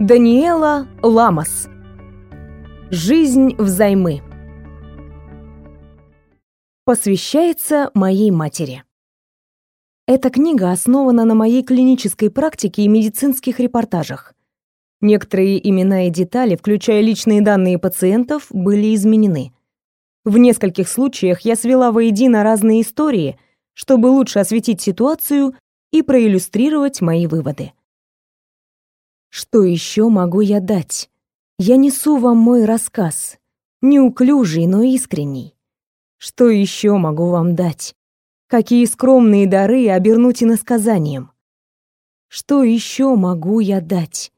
Даниэла Ламас. Жизнь взаймы. Посвящается моей матери. Эта книга основана на моей клинической практике и медицинских репортажах. Некоторые имена и детали, включая личные данные пациентов, были изменены. В нескольких случаях я свела воедино разные истории, чтобы лучше осветить ситуацию и проиллюстрировать мои выводы. Что еще могу я дать? Я несу вам мой рассказ, неуклюжий, но искренний. Что еще могу вам дать? Какие скромные дары обернуть иносказанием? Что еще могу я дать?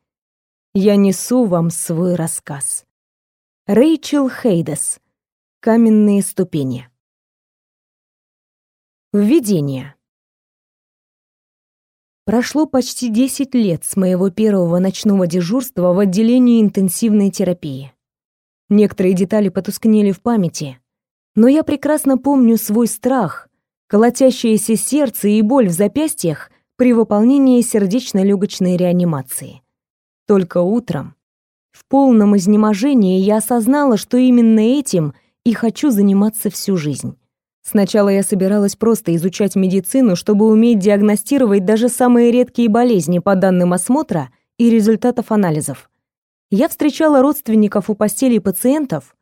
Я несу вам свой рассказ. Рэйчел Хейдес. Каменные ступени. Введение. Прошло почти 10 лет с моего первого ночного дежурства в отделении интенсивной терапии. Некоторые детали потускнели в памяти, но я прекрасно помню свой страх, колотящееся сердце и боль в запястьях при выполнении сердечно-легочной реанимации. Только утром, в полном изнеможении, я осознала, что именно этим и хочу заниматься всю жизнь. Сначала я собиралась просто изучать медицину, чтобы уметь диагностировать даже самые редкие болезни по данным осмотра и результатов анализов. Я встречала родственников у постели пациентов,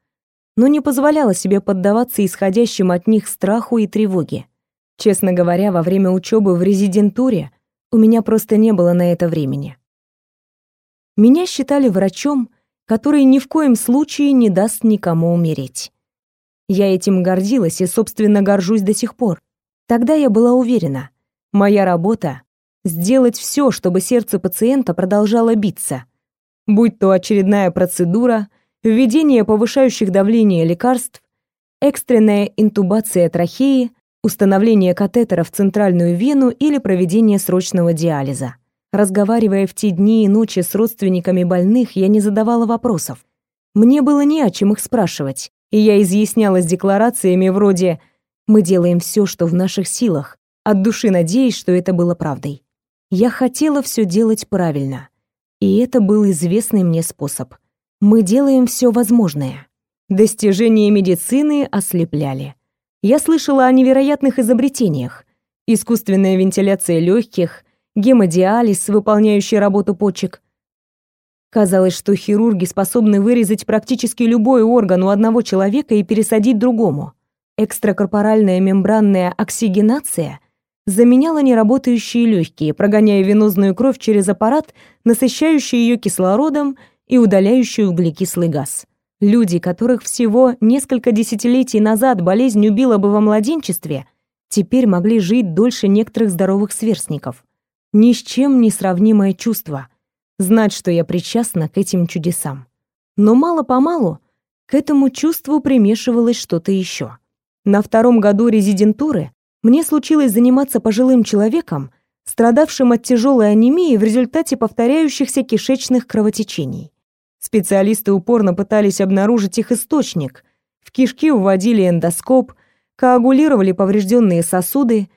но не позволяла себе поддаваться исходящим от них страху и тревоге. Честно говоря, во время учебы в резидентуре у меня просто не было на это времени. Меня считали врачом, который ни в коем случае не даст никому умереть. Я этим гордилась и, собственно, горжусь до сих пор. Тогда я была уверена, моя работа — сделать все, чтобы сердце пациента продолжало биться. Будь то очередная процедура, введение повышающих давление лекарств, экстренная интубация трахеи, установление катетера в центральную вену или проведение срочного диализа. Разговаривая в те дни и ночи с родственниками больных, я не задавала вопросов. Мне было не о чем их спрашивать и я изъяснялась декларациями вроде «Мы делаем все, что в наших силах», от души надеясь, что это было правдой. Я хотела все делать правильно, и это был известный мне способ. Мы делаем все возможное. Достижения медицины ослепляли. Я слышала о невероятных изобретениях. Искусственная вентиляция легких, гемодиализ, выполняющий работу почек, Казалось, что хирурги способны вырезать практически любой орган у одного человека и пересадить другому. Экстракорпоральная мембранная оксигенация заменяла неработающие легкие, прогоняя венозную кровь через аппарат, насыщающий ее кислородом и удаляющий углекислый газ. Люди, которых всего несколько десятилетий назад болезнь убила бы во младенчестве, теперь могли жить дольше некоторых здоровых сверстников. Ни с чем не сравнимое чувство — знать, что я причастна к этим чудесам. Но мало-помалу к этому чувству примешивалось что-то еще. На втором году резидентуры мне случилось заниматься пожилым человеком, страдавшим от тяжелой анемии в результате повторяющихся кишечных кровотечений. Специалисты упорно пытались обнаружить их источник. В кишки вводили эндоскоп, коагулировали поврежденные сосуды,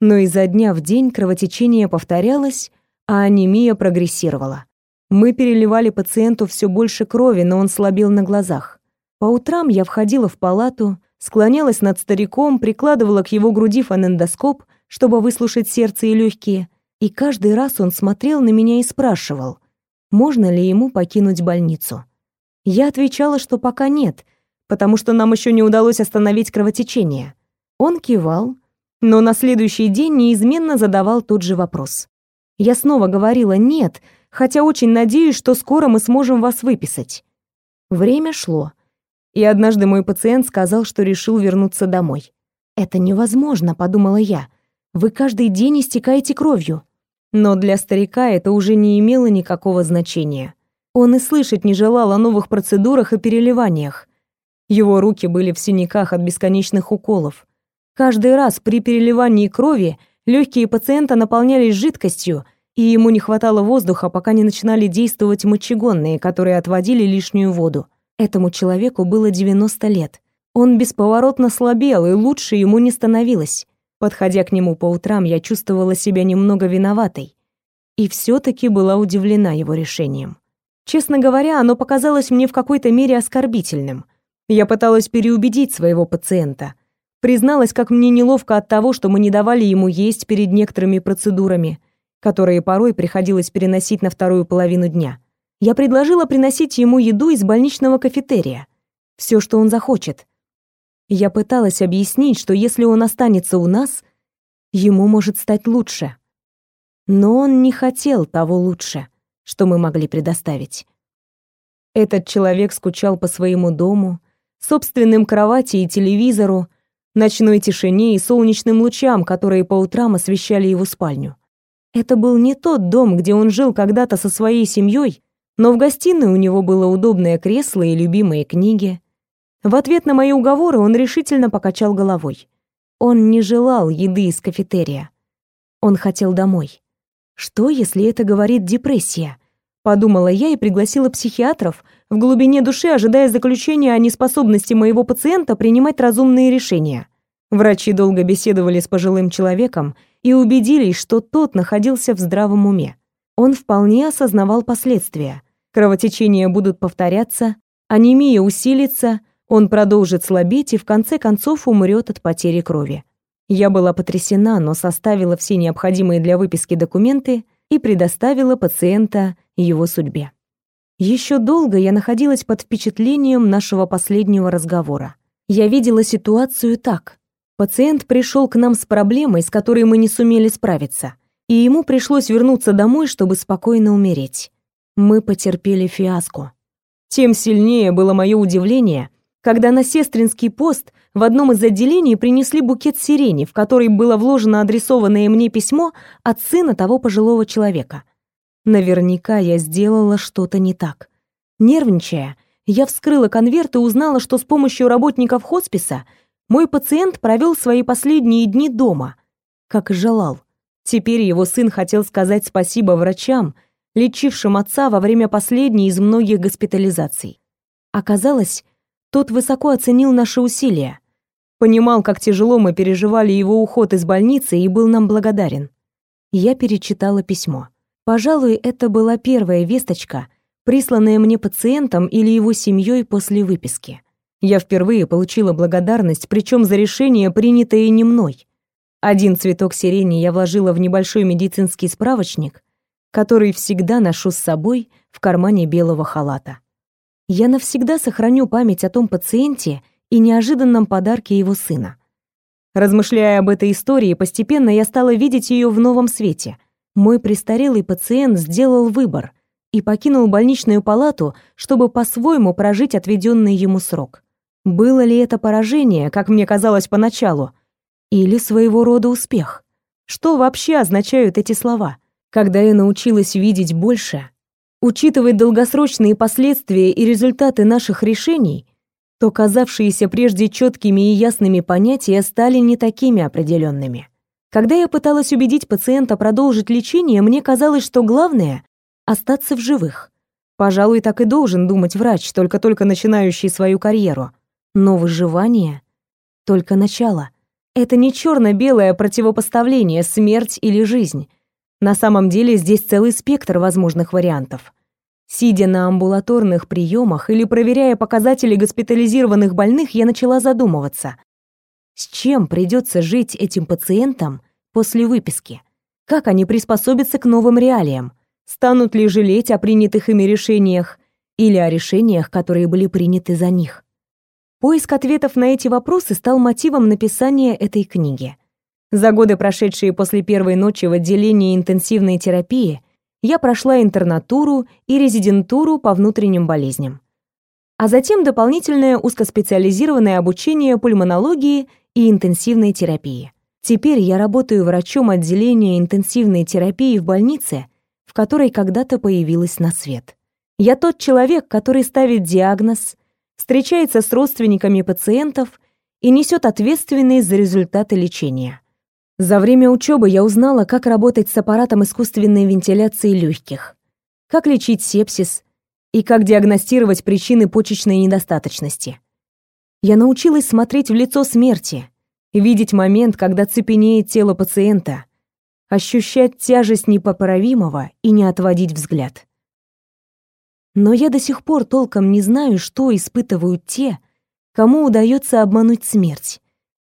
но изо дня в день кровотечение повторялось, а анемия прогрессировала. Мы переливали пациенту все больше крови, но он слабел на глазах. По утрам я входила в палату, склонялась над стариком, прикладывала к его груди фонендоскоп, чтобы выслушать сердце и легкие, и каждый раз он смотрел на меня и спрашивал, можно ли ему покинуть больницу. Я отвечала, что пока нет, потому что нам еще не удалось остановить кровотечение. Он кивал, но на следующий день неизменно задавал тот же вопрос. Я снова говорила «нет», хотя очень надеюсь, что скоро мы сможем вас выписать. Время шло, и однажды мой пациент сказал, что решил вернуться домой. «Это невозможно», — подумала я. «Вы каждый день истекаете кровью». Но для старика это уже не имело никакого значения. Он и слышать не желал о новых процедурах и переливаниях. Его руки были в синяках от бесконечных уколов. Каждый раз при переливании крови легкие пациента наполнялись жидкостью, и ему не хватало воздуха, пока не начинали действовать мочегонные, которые отводили лишнюю воду. Этому человеку было 90 лет. Он бесповоротно слабел, и лучше ему не становилось. Подходя к нему по утрам, я чувствовала себя немного виноватой. И все таки была удивлена его решением. Честно говоря, оно показалось мне в какой-то мере оскорбительным. Я пыталась переубедить своего пациента. Призналась, как мне неловко от того, что мы не давали ему есть перед некоторыми процедурами, которые порой приходилось переносить на вторую половину дня. Я предложила приносить ему еду из больничного кафетерия. Все, что он захочет. Я пыталась объяснить, что если он останется у нас, ему может стать лучше. Но он не хотел того лучше что мы могли предоставить. Этот человек скучал по своему дому, собственным кровати и телевизору, ночной тишине и солнечным лучам, которые по утрам освещали его спальню. Это был не тот дом, где он жил когда-то со своей семьей, но в гостиной у него было удобное кресло и любимые книги. В ответ на мои уговоры он решительно покачал головой. Он не желал еды из кафетерия. Он хотел домой. Что, если это говорит депрессия? Подумала я и пригласила психиатров, в глубине души ожидая заключения о неспособности моего пациента принимать разумные решения. Врачи долго беседовали с пожилым человеком и убедились, что тот находился в здравом уме. Он вполне осознавал последствия. Кровотечения будут повторяться, анемия усилится, он продолжит слабеть и в конце концов умрет от потери крови. Я была потрясена, но составила все необходимые для выписки документы и предоставила пациента его судьбе. Еще долго я находилась под впечатлением нашего последнего разговора. Я видела ситуацию так. Пациент пришел к нам с проблемой, с которой мы не сумели справиться, и ему пришлось вернуться домой, чтобы спокойно умереть. Мы потерпели фиаско. Тем сильнее было мое удивление, когда на сестринский пост в одном из отделений принесли букет сирени, в который было вложено адресованное мне письмо от сына того пожилого человека. Наверняка я сделала что-то не так. Нервничая, я вскрыла конверт и узнала, что с помощью работников хосписа мой пациент провел свои последние дни дома, как и желал. Теперь его сын хотел сказать спасибо врачам, лечившим отца во время последней из многих госпитализаций. Оказалось, тот высоко оценил наши усилия, понимал, как тяжело мы переживали его уход из больницы и был нам благодарен. Я перечитала письмо. Пожалуй, это была первая весточка, присланная мне пациентом или его семьей после выписки. Я впервые получила благодарность, причем за решение, принятое не мной. Один цветок сирени я вложила в небольшой медицинский справочник, который всегда ношу с собой в кармане белого халата. Я навсегда сохраню память о том пациенте и неожиданном подарке его сына. Размышляя об этой истории, постепенно я стала видеть ее в новом свете. Мой престарелый пациент сделал выбор и покинул больничную палату, чтобы по-своему прожить отведенный ему срок. Было ли это поражение, как мне казалось поначалу, или своего рода успех? Что вообще означают эти слова? Когда я научилась видеть больше, учитывать долгосрочные последствия и результаты наших решений, то казавшиеся прежде четкими и ясными понятия стали не такими определенными. Когда я пыталась убедить пациента продолжить лечение, мне казалось, что главное — остаться в живых. Пожалуй, так и должен думать врач, только-только начинающий свою карьеру. Но выживание — только начало. Это не черно-белое противопоставление смерть или жизнь. На самом деле здесь целый спектр возможных вариантов. Сидя на амбулаторных приемах или проверяя показатели госпитализированных больных, я начала задумываться, с чем придется жить этим пациентам после выписки? Как они приспособятся к новым реалиям? Станут ли жалеть о принятых ими решениях или о решениях, которые были приняты за них? Поиск ответов на эти вопросы стал мотивом написания этой книги. За годы, прошедшие после первой ночи в отделении интенсивной терапии, я прошла интернатуру и резидентуру по внутренним болезням. А затем дополнительное узкоспециализированное обучение пульмонологии и интенсивной терапии. Теперь я работаю врачом отделения интенсивной терапии в больнице, в которой когда-то появилась на свет. Я тот человек, который ставит диагноз, встречается с родственниками пациентов и несет ответственность за результаты лечения. За время учебы я узнала, как работать с аппаратом искусственной вентиляции легких, как лечить сепсис и как диагностировать причины почечной недостаточности. Я научилась смотреть в лицо смерти, видеть момент, когда цепенеет тело пациента, ощущать тяжесть непоправимого и не отводить взгляд. Но я до сих пор толком не знаю, что испытывают те, кому удается обмануть смерть,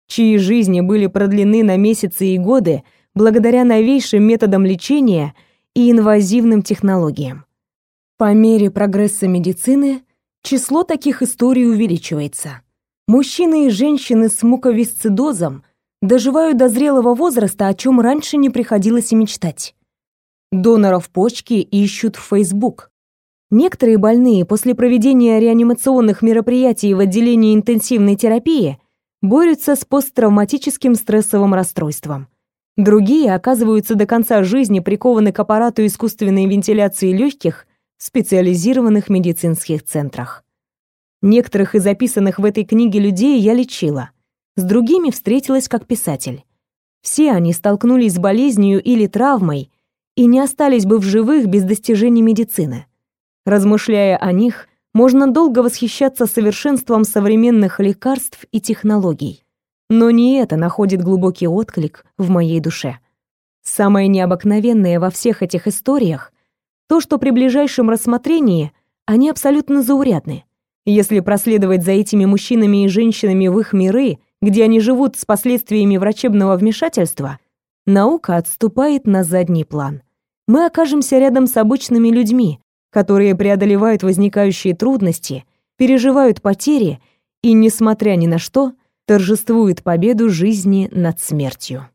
чьи жизни были продлены на месяцы и годы благодаря новейшим методам лечения и инвазивным технологиям. По мере прогресса медицины число таких историй увеличивается. Мужчины и женщины с муковисцидозом доживают до зрелого возраста, о чем раньше не приходилось и мечтать. Доноров почки ищут в Facebook. Некоторые больные после проведения реанимационных мероприятий в отделении интенсивной терапии борются с посттравматическим стрессовым расстройством. Другие оказываются до конца жизни прикованы к аппарату искусственной вентиляции легких в специализированных медицинских центрах. Некоторых из записанных в этой книге людей я лечила, с другими встретилась как писатель. Все они столкнулись с болезнью или травмой и не остались бы в живых без достижений медицины. Размышляя о них, можно долго восхищаться совершенством современных лекарств и технологий. Но не это находит глубокий отклик в моей душе. Самое необыкновенное во всех этих историях то, что при ближайшем рассмотрении они абсолютно заурядны. Если проследовать за этими мужчинами и женщинами в их миры, где они живут с последствиями врачебного вмешательства, наука отступает на задний план. Мы окажемся рядом с обычными людьми, которые преодолевают возникающие трудности, переживают потери и, несмотря ни на что, торжествует победу жизни над смертью.